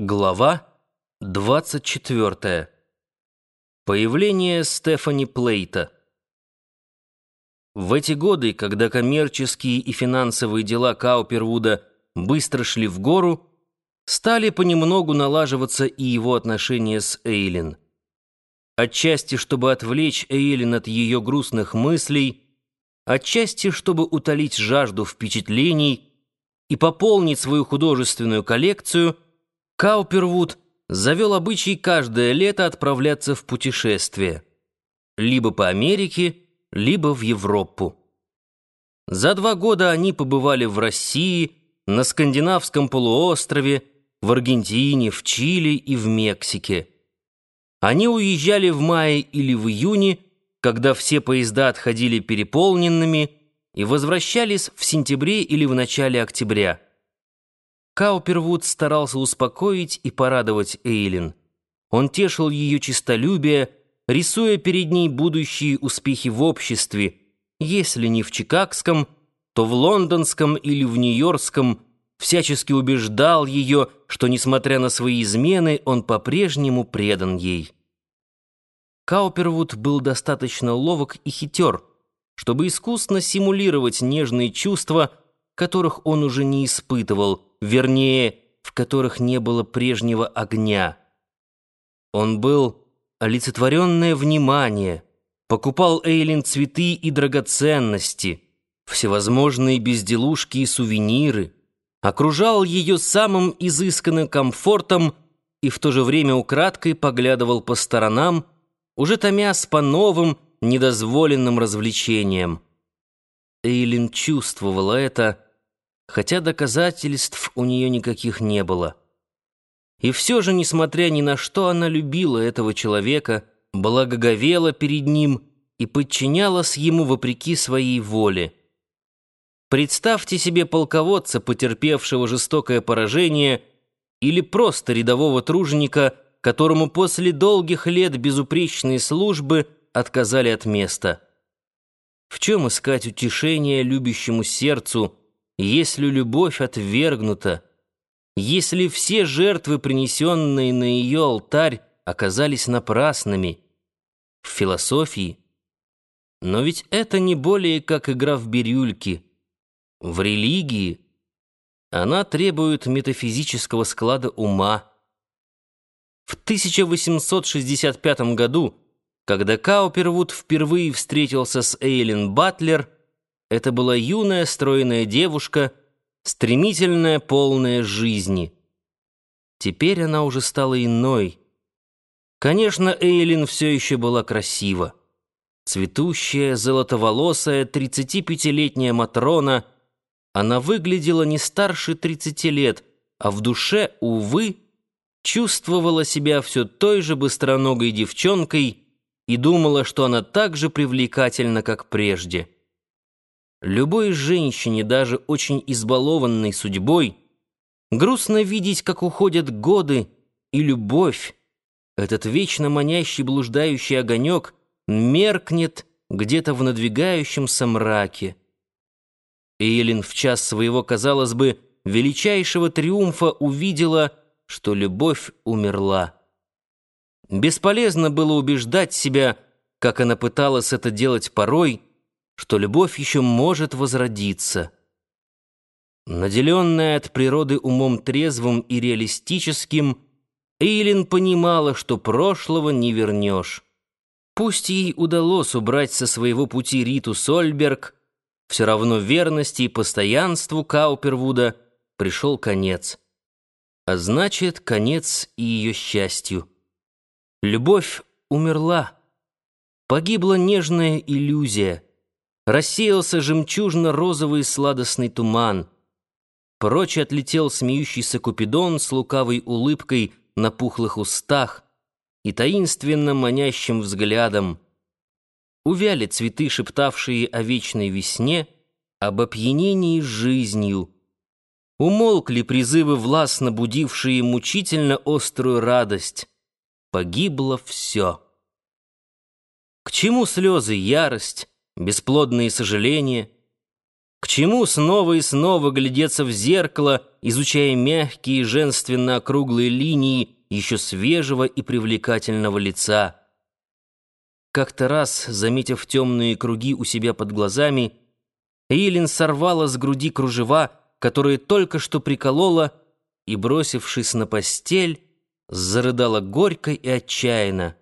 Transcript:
Глава 24. Появление Стефани Плейта. В эти годы, когда коммерческие и финансовые дела Каупервуда быстро шли в гору, стали понемногу налаживаться и его отношения с Эйлин. Отчасти, чтобы отвлечь Эйлин от ее грустных мыслей, отчасти, чтобы утолить жажду впечатлений и пополнить свою художественную коллекцию – Каупервуд завел обычай каждое лето отправляться в путешествие. Либо по Америке, либо в Европу. За два года они побывали в России, на Скандинавском полуострове, в Аргентине, в Чили и в Мексике. Они уезжали в мае или в июне, когда все поезда отходили переполненными, и возвращались в сентябре или в начале октября. Каупервуд старался успокоить и порадовать Эйлин. Он тешил ее честолюбие, рисуя перед ней будущие успехи в обществе, если не в чикагском, то в лондонском или в нью-йоркском, всячески убеждал ее, что, несмотря на свои измены, он по-прежнему предан ей. Каупервуд был достаточно ловок и хитер, чтобы искусно симулировать нежные чувства, которых он уже не испытывал, вернее, в которых не было прежнего огня. Он был олицетворенное внимание, покупал Эйлин цветы и драгоценности, всевозможные безделушки и сувениры, окружал ее самым изысканным комфортом и в то же время украдкой поглядывал по сторонам, уже томясь по новым, недозволенным развлечениям. Эйлин чувствовала это, хотя доказательств у нее никаких не было. И все же, несмотря ни на что, она любила этого человека, благоговела перед ним и подчинялась ему вопреки своей воле. Представьте себе полководца, потерпевшего жестокое поражение, или просто рядового труженика, которому после долгих лет безупречной службы отказали от места. В чем искать утешение любящему сердцу, если любовь отвергнута, если все жертвы, принесенные на ее алтарь, оказались напрасными, в философии. Но ведь это не более как игра в бирюльки. В религии она требует метафизического склада ума. В 1865 году, когда Каупервуд впервые встретился с Эйлин Батлер, это была юная, стройная девушка, стремительная, полная жизни. Теперь она уже стала иной. Конечно, Эйлин все еще была красива. Цветущая, золотоволосая, 35-летняя Матрона, она выглядела не старше 30 лет, а в душе, увы, чувствовала себя все той же быстроногой девчонкой и думала, что она так же привлекательна, как прежде. Любой женщине, даже очень избалованной судьбой, грустно видеть, как уходят годы и любовь. Этот вечно манящий блуждающий огонек меркнет где-то в надвигающемся мраке. Эйлин в час своего, казалось бы, величайшего триумфа увидела, что любовь умерла. Бесполезно было убеждать себя, как она пыталась это делать порой, что любовь еще может возродиться. Наделенная от природы умом трезвым и реалистическим, Эйлин понимала, что прошлого не вернешь. Пусть ей удалось убрать со своего пути Риту Сольберг, все равно верности и постоянству Каупервуда пришел конец. А значит, конец и ее счастью. Любовь умерла. Погибла нежная иллюзия — Рассеялся жемчужно-розовый сладостный туман. Прочь отлетел смеющийся Купидон с лукавой улыбкой на пухлых устах и таинственно манящим взглядом. Увяли цветы, шептавшие о вечной весне, об опьянении жизнью. Умолкли призывы, властно будившие мучительно острую радость. Погибло все. К чему слезы, ярость? Бесплодные сожаления. К чему снова и снова глядеться в зеркало, изучая мягкие женственно-округлые линии еще свежего и привлекательного лица? Как-то раз, заметив темные круги у себя под глазами, Эйлин сорвала с груди кружева, которые только что приколола, и, бросившись на постель, зарыдала горько и отчаянно.